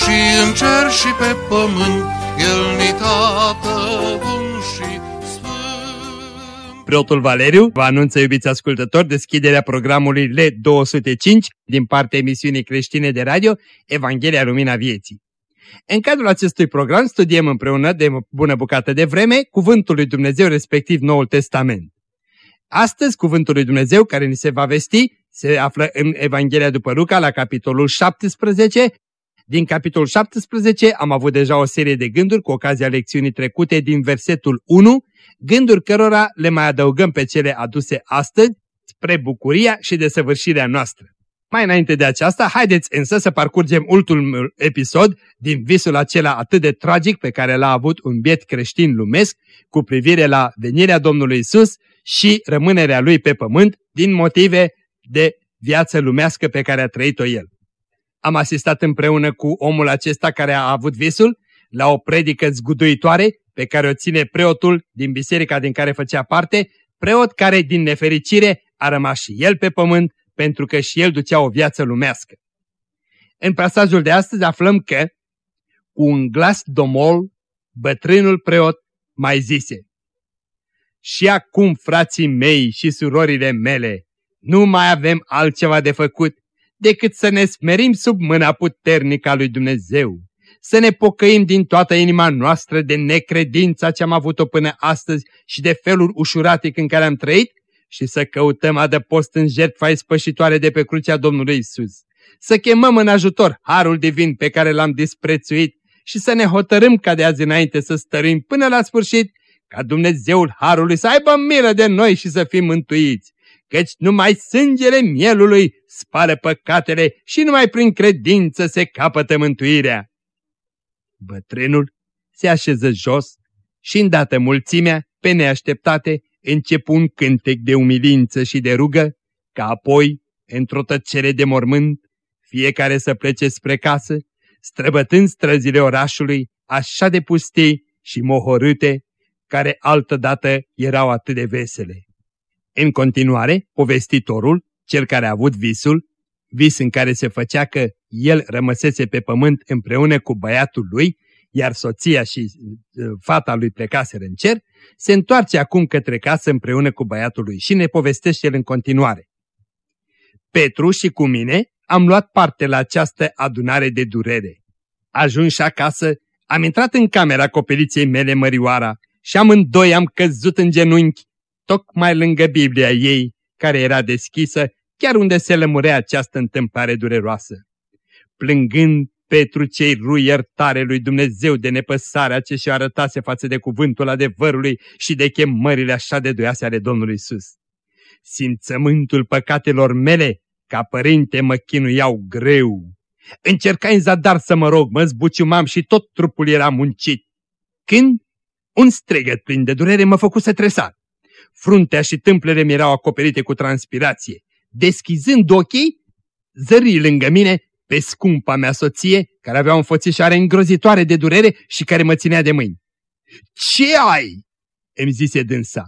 și în cer și pe pământ, El ni tată bun și sfânt. Preotul Valeriu vă anunță, iubiți ascultători, deschiderea programului L205 din partea emisiunii creștine de radio Evanghelia Lumina Vieții. În cadrul acestui program studiem împreună de bună bucată de vreme Cuvântul lui Dumnezeu, respectiv Noul Testament. Astăzi, Cuvântul lui Dumnezeu care ni se va vesti se află în Evanghelia după Luca, la capitolul 17. Din capitolul 17 am avut deja o serie de gânduri cu ocazia lecțiunii trecute din versetul 1, gânduri cărora le mai adăugăm pe cele aduse astăzi spre bucuria și desăvârșirea noastră. Mai înainte de aceasta, haideți însă să parcurgem ultimul episod din visul acela atât de tragic pe care l-a avut un biet creștin lumesc cu privire la venirea Domnului Isus și rămânerea lui pe pământ din motive de viață lumească pe care a trăit-o el. Am asistat împreună cu omul acesta care a avut visul la o predică zguduitoare pe care o ține preotul din biserica din care făcea parte, preot care din nefericire a rămas și el pe pământ pentru că și el ducea o viață lumească. În pasajul de astăzi aflăm că, cu un glas domol, bătrânul preot mai zise, Și acum, frații mei și surorile mele, nu mai avem altceva de făcut decât să ne smerim sub mâna puternică a lui Dumnezeu, să ne pocăim din toată inima noastră de necredința ce am avut-o până astăzi și de felul ușuratic în care am trăit și să căutăm adăpost în jertfa ispășitoare de pe crucea Domnului Isus. Să chemăm în ajutor harul divin pe care l-am disprețuit și să ne hotărâm ca de azi înainte să stărim până la sfârșit, ca Dumnezeul harului să aibă milă de noi și să fim mântuiți, căci numai sângele mielului spală păcatele și numai prin credință se capătă mântuirea. Bătrânul se așeză jos și îndată mulțimea, pe neașteptate, începu un cântec de umilință și de rugă, ca apoi, într-o tăcere de mormânt, fiecare să plece spre casă, străbătând străzile orașului, așa de pustii și mohorâte, care altădată erau atât de vesele. În continuare, povestitorul, cel care a avut visul, vis în care se făcea că el rămăsese pe pământ împreună cu băiatul lui, iar soția și uh, fata lui plecaseră în cer, se întoarce acum către casă împreună cu băiatul lui și ne povestește el în continuare. Petru și cu mine am luat parte la această adunare de durere. Ajuns acasă, am intrat în camera copeliței mele mărioara și amândoi am căzut în genunchi, tocmai lângă Biblia ei, care era deschisă, chiar unde se lămurea această întâmplare dureroasă. Plângând Petru cei rui iertare lui Dumnezeu de nepăsarea ce și arătase față de cuvântul adevărului și de chemările așa de duioase ale Domnului Isus. Simțământul păcatelor mele, ca părinte, mă chinuiau greu. Încercai în zadar să mă rog, mă zbuciumam și tot trupul era muncit. Când un strigăt plin de durere mă făcu să tresar. Fruntea și tâmplele mi erau acoperite cu transpirație. Deschizând ochii, zări lângă mine pe scumpa mea soție, care avea o înfățișare îngrozitoare de durere și care mă ținea de mâini. Ce ai?" îmi zise dânsa.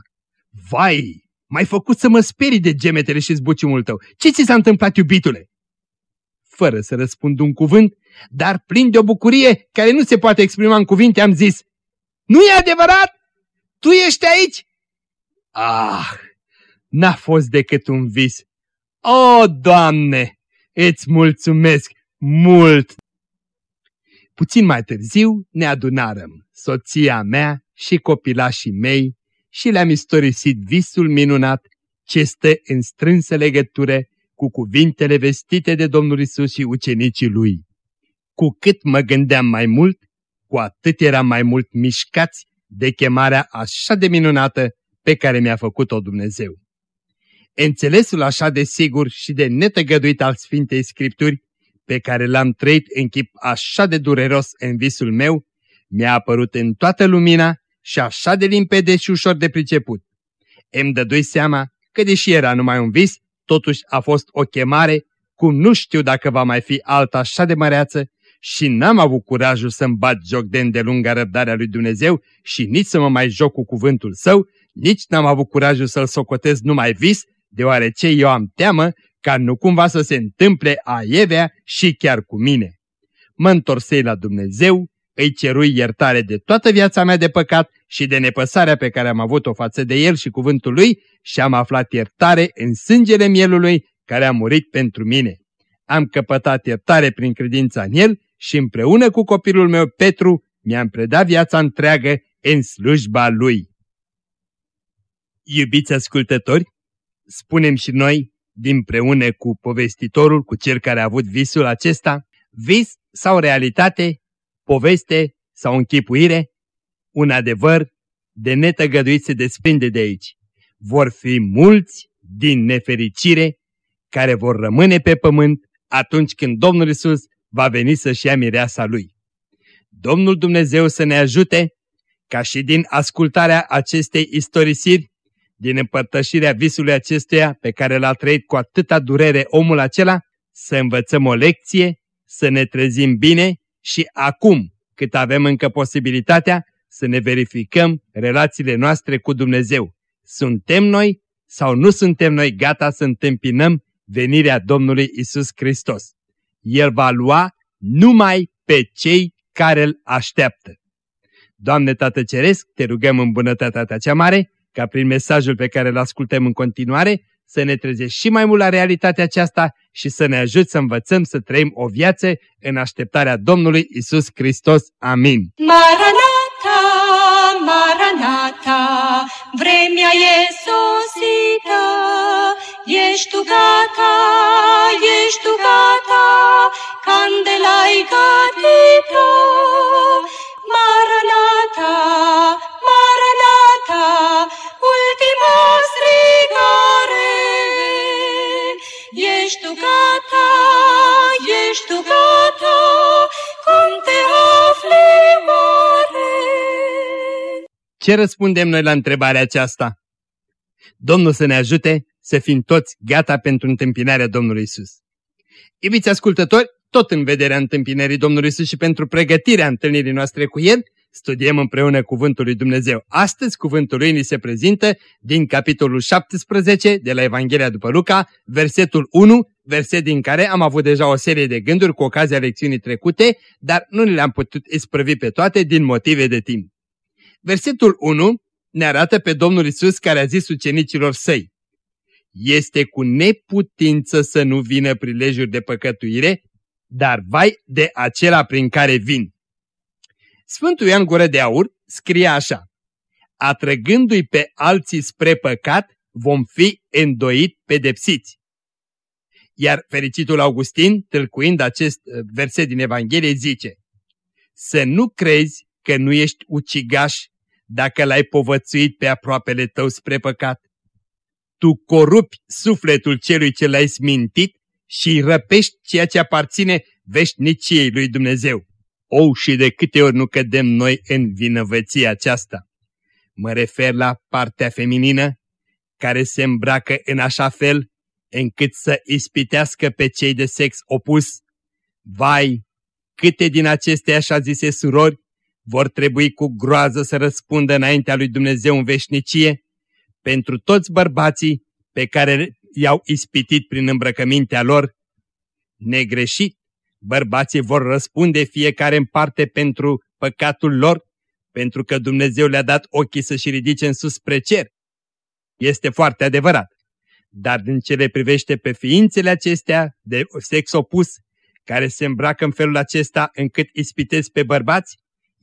Vai, m-ai făcut să mă sperii de gemetele și zbuciumul tău. Ce ți s-a întâmplat, iubitule?" Fără să răspund un cuvânt, dar plin de o bucurie care nu se poate exprima în cuvinte, am zis, Nu e adevărat? Tu ești aici?" Ah, n-a fost decât un vis. O, Doamne, Îți mulțumesc mult! Puțin mai târziu ne adunarăm, soția mea și copilașii mei și le-am istorisit visul minunat ce stă în strânsă legătură cu cuvintele vestite de Domnul Isus și ucenicii lui. Cu cât mă gândeam mai mult, cu atât eram mai mult mișcați de chemarea așa de minunată pe care mi-a făcut-o Dumnezeu. Înțelesul așa de sigur și de netăgăduit al Sfintei Scripturi pe care l-am trăit în chip așa de dureros în visul meu, mi-a apărut în toată lumina și așa de limpede și ușor de priceput. Îmi dădui seama că deși era numai un vis, totuși a fost o chemare, cum nu știu dacă va mai fi alta așa de măreață și n-am avut curajul să-mi bat joc de îndelunga răbdarea lui Dumnezeu și nici să mă mai joc cu cuvântul său, nici n-am avut curajul să-l socotez numai vis, deoarece eu am teamă ca nu cumva să se întâmple aievea și chiar cu mine. Mă întorsei la Dumnezeu, îi cerui iertare de toată viața mea de păcat și de nepăsarea pe care am avut-o față de El și cuvântul Lui și am aflat iertare în sângele mielului care a murit pentru mine. Am căpătat iertare prin credința în El și împreună cu copilul meu Petru mi-am predat viața întreagă în slujba Lui. Iubiți ascultători, spunem și noi, dinpreună cu povestitorul, cu cel care a avut visul acesta, vis sau realitate, poveste sau închipuire, un adevăr de netăgăduit se desprinde de aici. Vor fi mulți din nefericire care vor rămâne pe pământ atunci când Domnul Isus va veni să-și ia mireasa Lui. Domnul Dumnezeu să ne ajute ca și din ascultarea acestei istorisiri din împărtășirea visului acestuia pe care l-a trăit cu atâta durere omul acela, să învățăm o lecție, să ne trezim bine și acum, cât avem încă posibilitatea, să ne verificăm relațiile noastre cu Dumnezeu. Suntem noi sau nu suntem noi gata să întâmpinăm venirea Domnului Isus Hristos? El va lua numai pe cei care îl așteaptă. Doamne Tată Ceresc, te rugăm în bunătatea ta cea mare, ca prin mesajul pe care îl ascultăm în continuare să ne trezești și mai mult la realitatea aceasta și să ne ajut să învățăm să trăim o viață în așteptarea Domnului Isus Hristos. Amin. Maranata, Maranata, vremea e sosită, ești tu gata, ești tu gata, candela-i gătită. Ce răspundem noi la întrebarea aceasta? Domnul să ne ajute să fim toți gata pentru întâmpinarea Domnului Isus. Iubiți ascultători, tot în vederea întâmpinării Domnului Isus și pentru pregătirea întâlnirii noastre cu El, studiem împreună Cuvântul lui Dumnezeu. Astăzi Cuvântul lui ni se prezintă din capitolul 17 de la Evanghelia după Luca, versetul 1, verset din care am avut deja o serie de gânduri cu ocazia lecțiunii trecute, dar nu le-am putut isprăvi pe toate din motive de timp. Versetul 1 ne arată pe Domnul Isus care a zis ucenicilor săi, Este cu neputință să nu vină prilejuri de păcătuire, dar vai de acela prin care vin. Sfântul Ioan Gură de Aur scrie așa, Atrăgându-i pe alții spre păcat, vom fi îndoit pedepsiți. Iar fericitul Augustin, tâlcuind acest uh, verset din Evanghelie, zice, Să nu crezi că nu ești ucigaș dacă l-ai povățuit pe aproapele tău spre păcat. Tu corupi sufletul celui ce l-ai smintit și îi răpești ceea ce aparține veșniciei lui Dumnezeu. O, și de câte ori nu cădem noi în vinovăția aceasta. Mă refer la partea feminină, care se îmbracă în așa fel încât să ispitească pe cei de sex opus. Vai, câte din aceste așa zise surori vor trebui cu groază să răspundă înaintea lui Dumnezeu în veșnicie pentru toți bărbații pe care i-au ispitit prin îmbrăcămintea lor. Negreșit, bărbații vor răspunde fiecare în parte pentru păcatul lor, pentru că Dumnezeu le-a dat ochii să-și ridice în sus spre cer. Este foarte adevărat. Dar din ce le privește pe ființele acestea de sex opus, care se îmbracă în felul acesta încât ispitesc pe bărbați,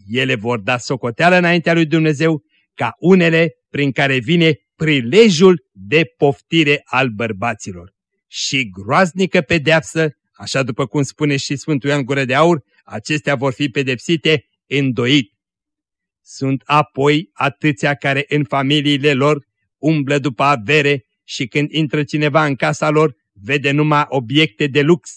ele vor da socoteală înaintea lui Dumnezeu ca unele prin care vine prilejul de poftire al bărbaților. Și groaznică pedeapsă, așa după cum spune și Sfântul Ioan Gură de Aur, acestea vor fi pedepsite îndoit. Sunt apoi atâția care în familiile lor umblă după avere și când intră cineva în casa lor, vede numai obiecte de lux.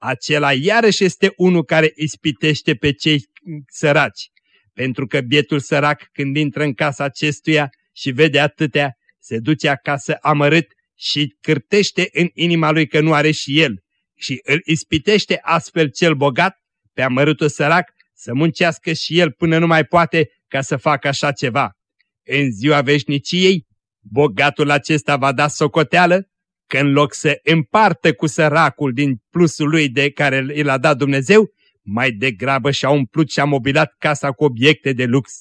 acela iarăși este unul care ispitește pe cei săraci, pentru că bietul sărac când intră în casa acestuia și vede atâtea, se duce acasă amărât și cârtește în inima lui că nu are și el și îl ispitește astfel cel bogat pe amărâtul sărac să muncească și el până nu mai poate ca să facă așa ceva. În ziua veșniciei, bogatul acesta va da socoteală că în loc să împartă cu săracul din plusul lui de care îl a dat Dumnezeu, mai degrabă și-a umplut și-a mobilat casa cu obiecte de lux.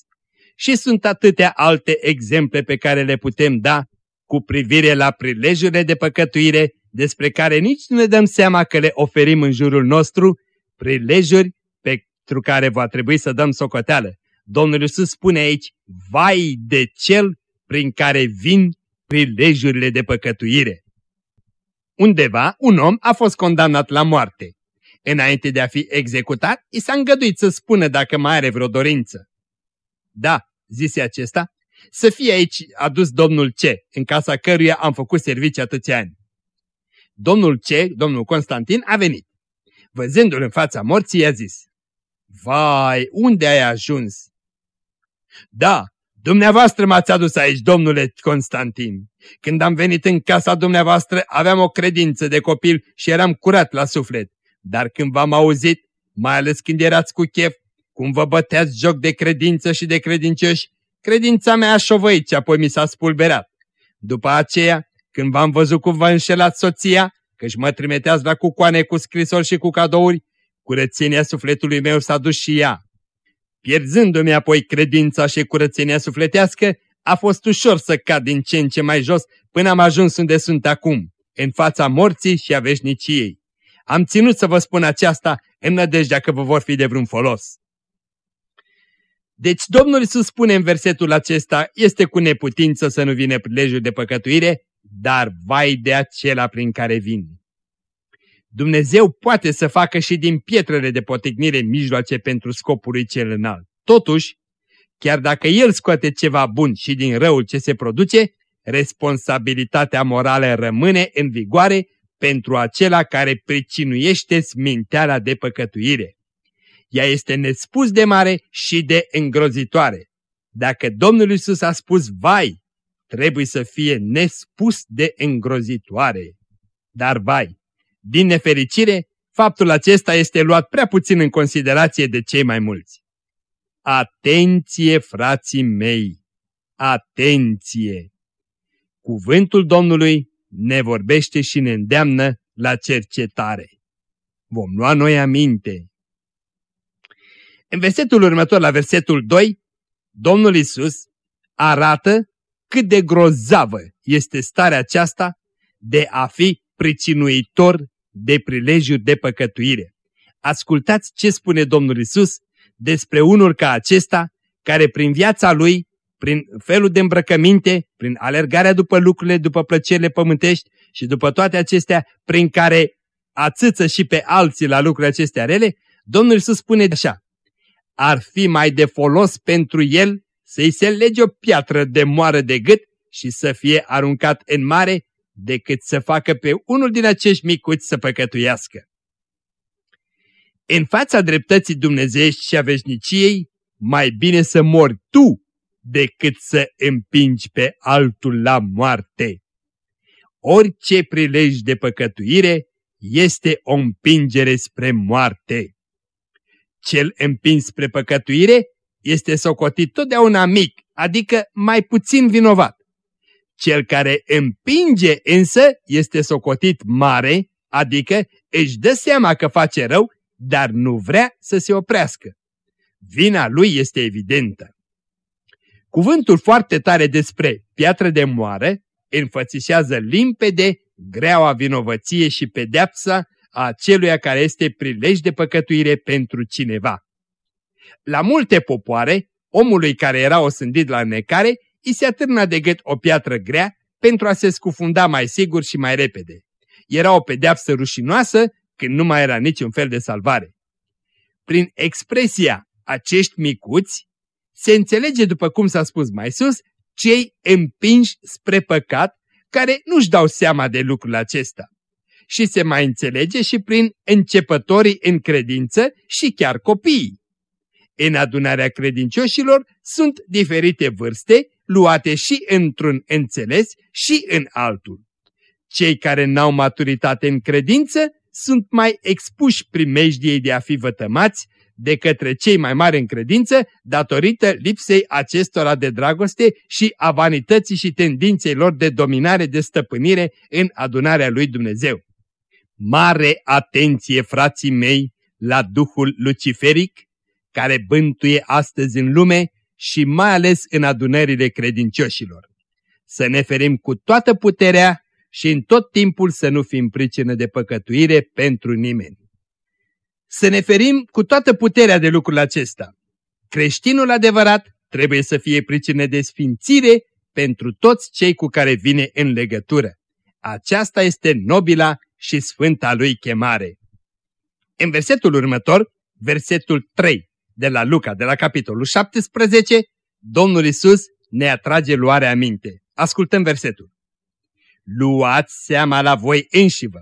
Și sunt atâtea alte exemple pe care le putem da cu privire la prilejurile de păcătuire despre care nici nu ne dăm seama că le oferim în jurul nostru, prilejuri pentru care va trebui să dăm socoteală. Domnul Iisus spune aici, vai de cel prin care vin prilejurile de păcătuire. Undeva, un om a fost condamnat la moarte. Înainte de a fi executat, i s-a îngăduit să spună dacă mai are vreo dorință. Da, zise acesta, să fie aici adus domnul C, în casa căruia am făcut servicii atâția ani. Domnul C, domnul Constantin, a venit. Văzându-l în fața morții, i-a zis, Vai, unde ai ajuns? Da, dumneavoastră m-ați adus aici, domnule Constantin. Când am venit în casa dumneavoastră, aveam o credință de copil și eram curat la suflet. Dar când v-am auzit, mai ales când erați cu chef, cum vă băteați joc de credință și de credincioși, credința mea a șovăit și apoi mi s-a spulberat. După aceea, când v-am văzut cum vă înșelați soția, căci mă trimiteați la cucoane cu scrisori și cu cadouri, curățenia sufletului meu s-a dus și ea. Pierzându-mi apoi credința și curățenia sufletească, a fost ușor să cad din ce în ce mai jos până am ajuns unde sunt acum, în fața morții și a veșniciei. Am ținut să vă spun aceasta în nădejdea că vă vor fi de vreun folos. Deci Domnul Iisus spune în versetul acesta, este cu neputință să nu vină prilejul de păcătuire, dar vai de acela prin care vin. Dumnezeu poate să facă și din pietrele de potignire mijloace pentru scopul cel înalt. Totuși, chiar dacă El scoate ceva bun și din răul ce se produce, responsabilitatea morală rămâne în vigoare pentru acela care pricinuiește sminteala de păcătuire. Ea este nespus de mare și de îngrozitoare. Dacă Domnul Iisus a spus vai, trebuie să fie nespus de îngrozitoare. Dar vai, din nefericire, faptul acesta este luat prea puțin în considerație de cei mai mulți. Atenție, frații mei! Atenție! Cuvântul Domnului ne vorbește și ne îndeamnă la cercetare. Vom lua noi aminte. În versetul următor, la versetul 2, Domnul Isus arată cât de grozavă este starea aceasta de a fi pricinuitor de prilejuri de păcătuire. Ascultați ce spune Domnul Isus despre unul ca acesta, care prin viața lui, prin felul de îmbrăcăminte, prin alergarea după lucrurile, după plăcerile pământești și după toate acestea, prin care ațâță și pe alții la lucrurile acestea rele, Domnul Isus spune așa, ar fi mai de folos pentru el să-i se lege o piatră de moară de gât și să fie aruncat în mare, decât să facă pe unul din acești micuți să păcătuiască. În fața dreptății dumnezeiești și a veșniciei, mai bine să mori tu decât să împingi pe altul la moarte. Orice prilej de păcătuire este o împingere spre moarte. Cel împins spre păcătuire este socotit totdeauna mic, adică mai puțin vinovat. Cel care împinge însă este socotit mare, adică își dă seama că face rău, dar nu vrea să se oprească. Vina lui este evidentă. Cuvântul foarte tare despre piatră de moară înfățișează limpede greaua vinovăție și pedeapsa a aceluia care este prilej de păcătuire pentru cineva. La multe popoare, omului care era osândit la necare, îi se atârna de gât o piatră grea pentru a se scufunda mai sigur și mai repede. Era o pedeapsă rușinoasă când nu mai era niciun fel de salvare. Prin expresia acești micuți, se înțelege, după cum s-a spus mai sus, cei împinși spre păcat, care nu-și dau seama de lucrul acesta. și se mai înțelege și prin începătorii în credință și chiar copiii. În adunarea credincioșilor sunt diferite vârste, luate și într-un înțeles și în altul. Cei care n-au maturitate în credință sunt mai expuși primejdiei de a fi vătămați de către cei mai mari în credință datorită lipsei acestora de dragoste și a vanității și tendinței lor de dominare, de stăpânire în adunarea lui Dumnezeu. Mare atenție, frații mei, la Duhul Luciferic, care bântuie astăzi în lume și mai ales în adunările credincioșilor. Să ne ferim cu toată puterea și în tot timpul să nu fim pricină de păcătuire pentru nimeni. Să ne ferim cu toată puterea de lucrul acesta. Creștinul adevărat trebuie să fie pricină de sfințire pentru toți cei cu care vine în legătură. Aceasta este nobila și sfânta lui chemare. În versetul următor, versetul 3 de la Luca, de la capitolul 17, Domnul Isus ne atrage luarea minte. Ascultăm versetul. Luați seama la voi înșivă.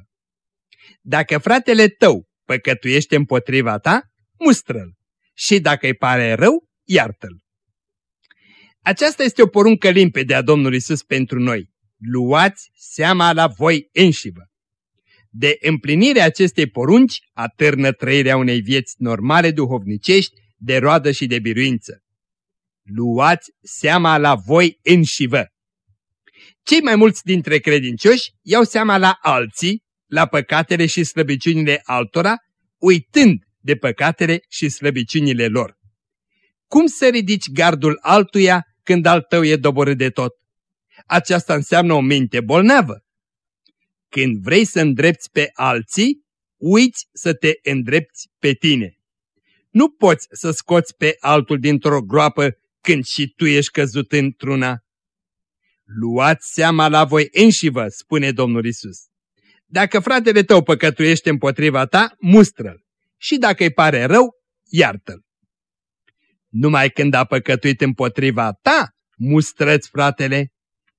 Dacă fratele tău păcătuiește împotriva ta, mustră-l. Și dacă îi pare rău, iartă-l. Aceasta este o poruncă limpede a Domnului Isus pentru noi. Luați seama la voi înșivă. De împlinirea acestei porunci atârnă trăirea unei vieți normale duhovnicești, de roadă și de biruință. Luați seama la voi înșivă. Cei mai mulți dintre credincioși iau seama la alții, la păcatele și slăbiciunile altora, uitând de păcatele și slăbiciunile lor. Cum să ridici gardul altuia când al tău e doborât de tot? Aceasta înseamnă o minte bolnavă. Când vrei să îndrepți pe alții, uiți să te îndrepți pe tine. Nu poți să scoți pe altul dintr-o groapă când și tu ești căzut într-una. Luați seama la voi înșivă, spune Domnul Isus. Dacă fratele tău păcătuiește împotriva ta, mustră-l. Și dacă îi pare rău, iartă-l. Numai când a păcătuit împotriva ta, mustrăți fratele,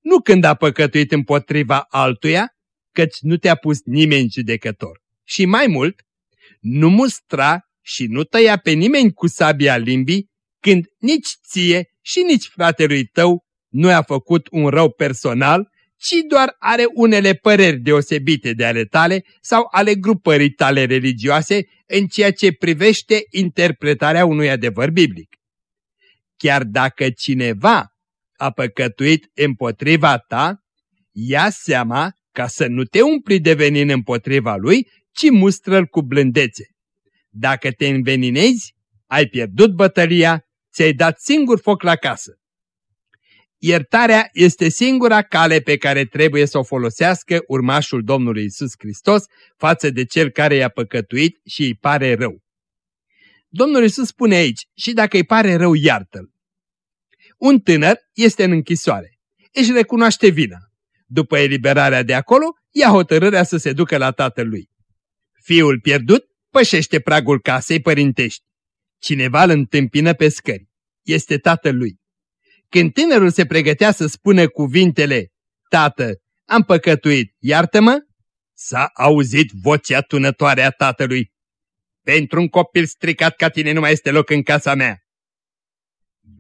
nu când a păcătuit împotriva altuia, căci nu te-a pus nimeni judecător. Și mai mult, nu mustra și nu tăia pe nimeni cu sabia limbii, când nici ție și nici fratelui tău nu a făcut un rău personal, ci doar are unele păreri deosebite de ale tale sau ale grupării tale religioase în ceea ce privește interpretarea unui adevăr biblic. Chiar dacă cineva a păcătuit împotriva ta, ia seama ca să nu te umpli de venin împotriva lui, ci mustră-l cu blândețe. Dacă te înveninezi, ai pierdut bătălia, ți-ai dat singur foc la casă. Iertarea este singura cale pe care trebuie să o folosească urmașul Domnului Isus Hristos față de cel care i-a păcătuit și îi pare rău. Domnul Isus spune aici, și dacă îi pare rău, iartă-l. Un tânăr este în închisoare. Își recunoaște vina. După eliberarea de acolo, ia hotărârea să se ducă la tatălui. Fiul pierdut pășește pragul casei părintești. Cineva îl întâmpină pe scări. Este tatălui. Când tânărul se pregătea să spună cuvintele, Tată, am păcătuit, iartă-mă, s-a auzit vocea tunătoare a tatălui. Pentru un copil stricat ca tine nu mai este loc în casa mea.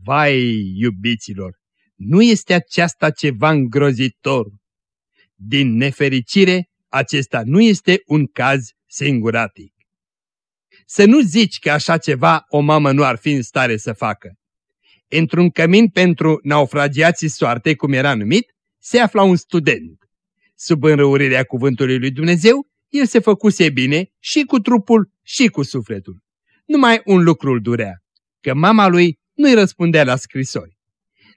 Vai, iubiților, nu este aceasta ceva îngrozitor? Din nefericire, acesta nu este un caz singuratic. Să nu zici că așa ceva o mamă nu ar fi în stare să facă. Într-un cămin pentru naufragiații soartei, cum era numit, se afla un student. Sub înrăurirea cuvântului lui Dumnezeu, el se făcuse bine și cu trupul și cu sufletul. Numai un lucru îl durea, că mama lui nu-i răspundea la scrisori.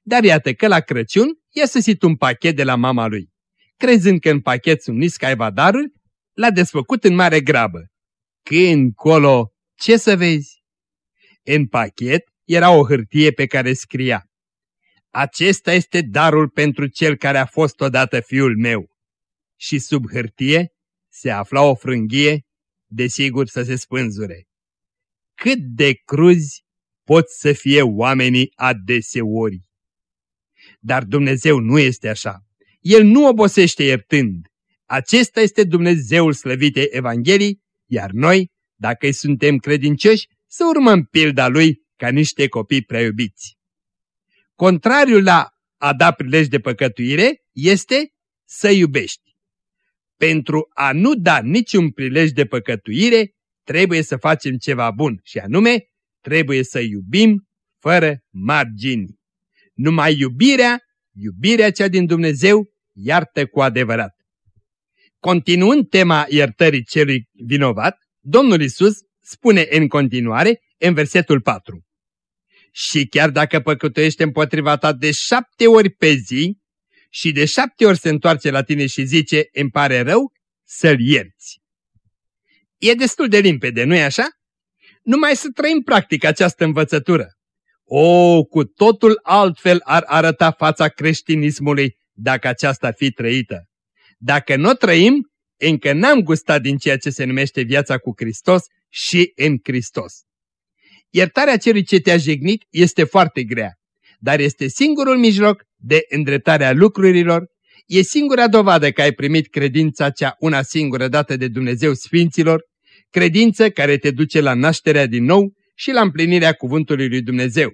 Dar iată că la Crăciun i-a săsit un pachet de la mama lui. Crezând că în pachet sunt niscaiva daruri, l-a desfăcut în mare grabă. Când colo, ce să vezi? În pachet era o hârtie pe care scria Acesta este darul pentru cel care a fost odată fiul meu. Și sub hârtie se afla o frânghie, desigur să se spânzure. Cât de cruzi pot să fie oamenii adeseori. Dar Dumnezeu nu este așa. El nu obosește iertând. Acesta este Dumnezeul slăvitei Evangheliei, iar noi, dacă îi suntem credincioși, să urmăm pilda Lui ca niște copii prea iubiți. Contrariul la a da prilej de păcătuire este să iubești. Pentru a nu da niciun prilej de păcătuire, trebuie să facem ceva bun și anume, trebuie să iubim fără margini. Numai iubirea, iubirea cea din Dumnezeu, iartă cu adevărat. Continuând tema iertării celui vinovat, Domnul Isus spune în continuare în versetul 4. Și chiar dacă păcătuiește împotriva ta de șapte ori pe zi și de șapte ori se întoarce la tine și zice, îmi pare rău, să-l ierți. E destul de limpede, nu-i așa? Numai să trăim practic această învățătură. O, cu totul altfel ar arăta fața creștinismului dacă aceasta fi trăită. Dacă nu trăim, încă n-am gustat din ceea ce se numește viața cu Hristos și în Hristos. Iertarea celui ce te-a jignit este foarte grea, dar este singurul mijloc de îndreptarea lucrurilor, e singura dovadă că ai primit credința cea una singură dată de Dumnezeu Sfinților, credință care te duce la nașterea din nou și la împlinirea cuvântului lui Dumnezeu.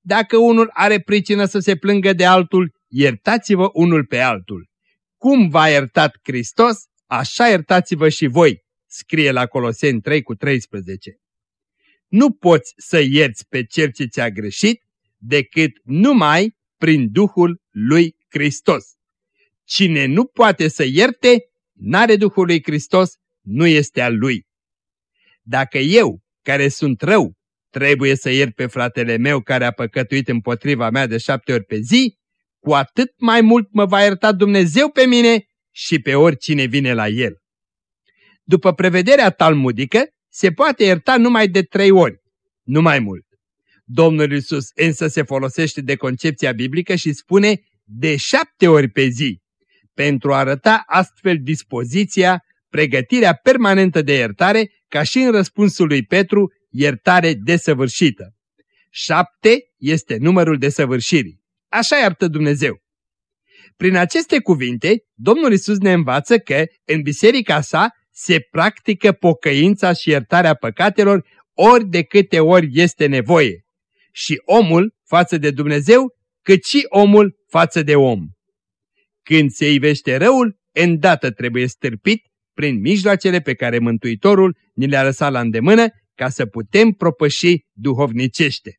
Dacă unul are pricină să se plângă de altul, iertați-vă unul pe altul. Cum v-a iertat Hristos, așa iertați-vă și voi, scrie la Coloseni 3 cu 13. Nu poți să ierți pe cel ce ți-a greșit decât numai prin Duhul lui Hristos. Cine nu poate să ierte, n-are Duhul lui Hristos, nu este al lui. Dacă eu, care sunt rău, trebuie să iert pe fratele meu care a păcătuit împotriva mea de șapte ori pe zi, cu atât mai mult mă va ierta Dumnezeu pe mine și pe oricine vine la el. După prevederea talmudică, se poate ierta numai de trei ori, nu mai mult. Domnul Isus însă se folosește de concepția biblică și spune de șapte ori pe zi, pentru a arăta astfel dispoziția, pregătirea permanentă de iertare, ca și în răspunsul lui Petru, iertare desăvârșită. Șapte este numărul desăvârșirii. Așa iartă Dumnezeu. Prin aceste cuvinte, Domnul Isus ne învață că în biserica sa se practică pocăința și iertarea păcatelor ori de câte ori este nevoie. Și omul față de Dumnezeu, cât și omul față de om. Când se ivește răul, îndată trebuie stârpit prin mijloacele pe care Mântuitorul ni le-a lăsat la îndemână ca să putem propăși duhovnicește.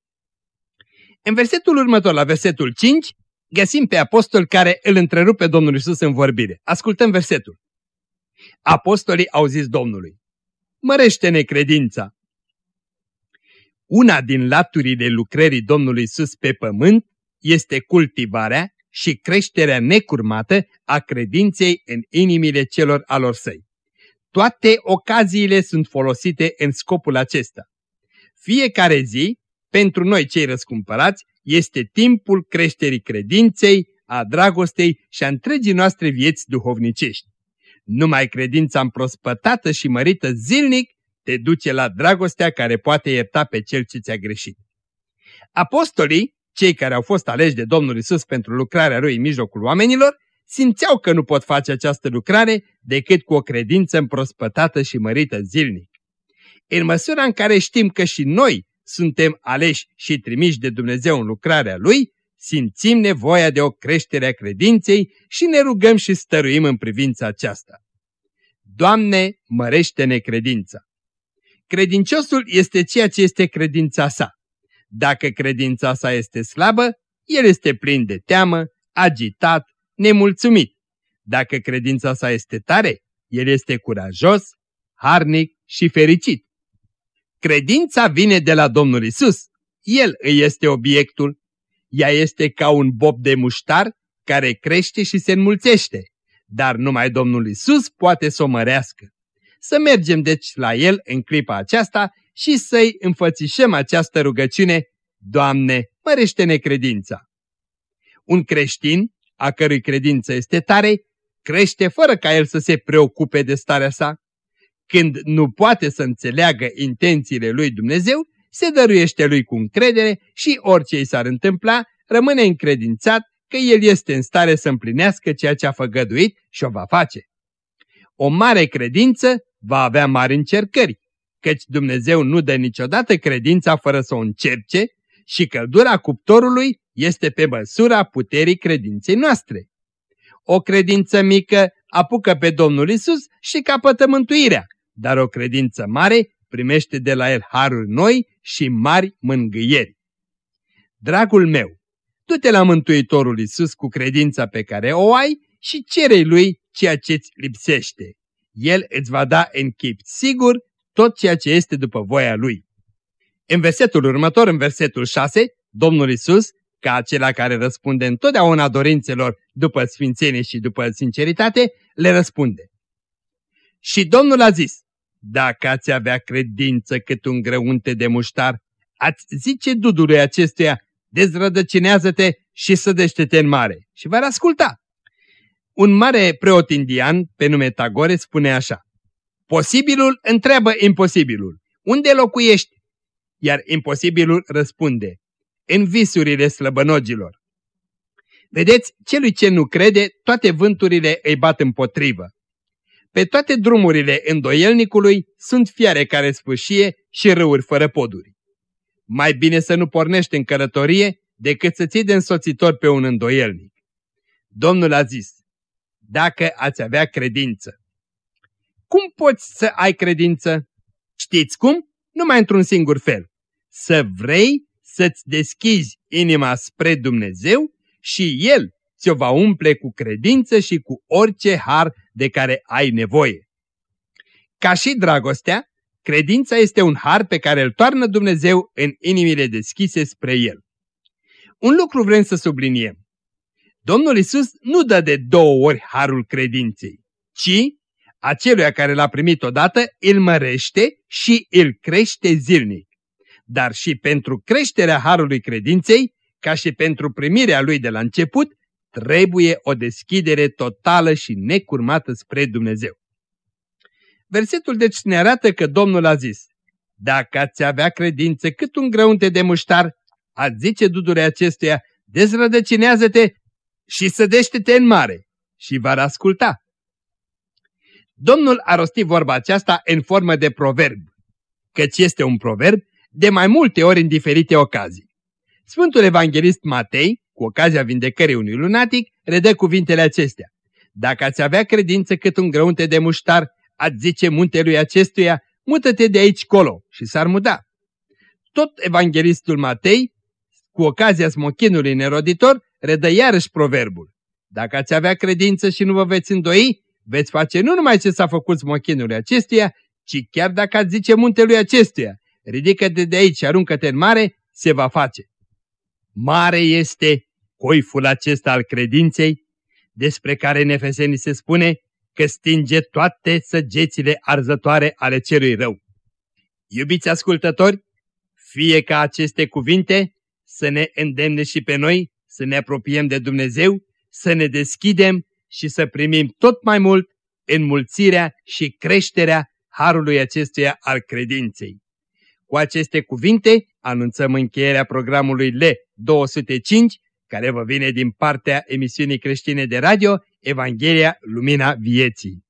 În versetul următor, la versetul 5, găsim pe apostol care îl întrerupe Domnul Isus în vorbire. Ascultăm versetul. Apostolii au zis Domnului, mărește-ne credința. Una din laturile lucrării Domnului Isus pe pământ este cultivarea și creșterea necurmată a credinței în inimile celor alor săi. Toate ocaziile sunt folosite în scopul acesta. Fiecare zi, pentru noi cei răscumpărați, este timpul creșterii credinței, a dragostei și a întregii noastre vieți duhovnicești. Numai credința împrospătată și mărită zilnic te duce la dragostea care poate ierta pe cel ce ți-a greșit. Apostolii, cei care au fost aleși de Domnul Isus pentru lucrarea lui în mijlocul oamenilor, simțeau că nu pot face această lucrare decât cu o credință împrospătată și mărită zilnic. În măsura în care știm că și noi suntem aleși și trimiși de Dumnezeu în lucrarea Lui, simțim nevoia de o creștere a credinței și ne rugăm și stăruim în privința aceasta. Doamne, mărește-ne credința! Credinciosul este ceea ce este credința sa. Dacă credința sa este slabă, el este plin de teamă, agitat, nemulțumit. Dacă credința sa este tare, el este curajos, harnic și fericit. Credința vine de la Domnul Isus. El îi este obiectul. Ea este ca un bob de muștar care crește și se înmulțește. Dar numai Domnul Isus poate să o mărească. Să mergem deci la El în clipa aceasta și să-i înfățișăm această rugăciune, Doamne, mărește-ne credința. Un creștin, a cărui credință este tare, crește fără ca el să se preocupe de starea sa. Când nu poate să înțeleagă intențiile lui Dumnezeu, se dăruiește lui cu încredere și orice i s-ar întâmpla, rămâne încredințat că el este în stare să împlinească ceea ce a făgăduit și o va face. O mare credință va avea mari încercări, căci Dumnezeu nu dă niciodată credința fără să o încerce și căldura cuptorului este pe măsura puterii credinței noastre. O credință mică apucă pe Domnul Isus și capătă mântuirea, dar o credință mare primește de la El haruri noi și mari mângâieri. Dragul meu, du-te la Mântuitorul Isus cu credința pe care o ai și cere lui ceea ce-ți lipsește. El îți va da în chip sigur tot ceea ce este după voia lui. În versetul următor, în versetul 6, Domnul Isus, ca acela care răspunde întotdeauna dorințelor după sfințenie și după sinceritate, le răspunde. Și Domnul a zis, dacă ați avea credință cât un grăunte de muștar, ați zice dudului acestuia, dezrădăcinează-te și sădește-te în mare și va asculta. Un mare preot indian, pe nume Tagore, spune așa, Posibilul întreabă imposibilul, unde locuiești? Iar imposibilul răspunde, în visurile slăbănogilor. Vedeți, celui ce nu crede, toate vânturile îi bat împotrivă. Pe toate drumurile îndoielnicului sunt fiare care spâșie și râuri fără poduri. Mai bine să nu pornești în călătorie decât să ții de însoțitor pe un îndoielnic. Domnul a zis, dacă ați avea credință. Cum poți să ai credință? Știți cum? Numai într-un singur fel. Să vrei să-ți deschizi inima spre Dumnezeu și El ți-o va umple cu credință și cu orice har de care ai nevoie. Ca și dragostea, credința este un har pe care îl toarnă Dumnezeu în inimile deschise spre El. Un lucru vrem să subliniem. Domnul Isus nu dă de două ori harul credinței, ci aceluia care l-a primit odată îl mărește și îl crește zilnic. Dar și pentru creșterea harului credinței, ca și pentru primirea lui de la început, trebuie o deschidere totală și necurmată spre Dumnezeu. Versetul deci ne arată că Domnul a zis, Dacă ați avea credință cât un grăunte de muștar, ați zice dudurea acestuia, dezrădăcinează-te și sădește-te în mare și va asculta. Domnul a rostit vorba aceasta în formă de proverb, căci este un proverb de mai multe ori în diferite ocazii. Sfântul Evanghelist Matei, cu ocazia vindecării unui lunatic, redă cuvintele acestea. Dacă ați avea credință cât un grăunte de muștar, ați zice muntelui acestuia, mută-te de aici colo și s-ar muda. Tot evanghelistul Matei, cu ocazia smochinului neroditor, redă iarăși proverbul. Dacă ați avea credință și nu vă veți îndoi, veți face nu numai ce s-a făcut smochinului acestuia, ci chiar dacă ați zice muntelui acestuia, ridică-te de aici și aruncă-te în mare, se va face. Mare este coiful acesta al credinței, despre care în Efeseni se spune că stinge toate săgețile arzătoare ale celui rău. Iubiți ascultători, fie ca aceste cuvinte să ne îndemne și pe noi să ne apropiem de Dumnezeu, să ne deschidem și să primim tot mai mult înmulțirea și creșterea harului acestuia al credinței. Cu aceste cuvinte anunțăm încheierea programului L205, care vă vine din partea emisiunii creștine de radio Evanghelia Lumina Vieții.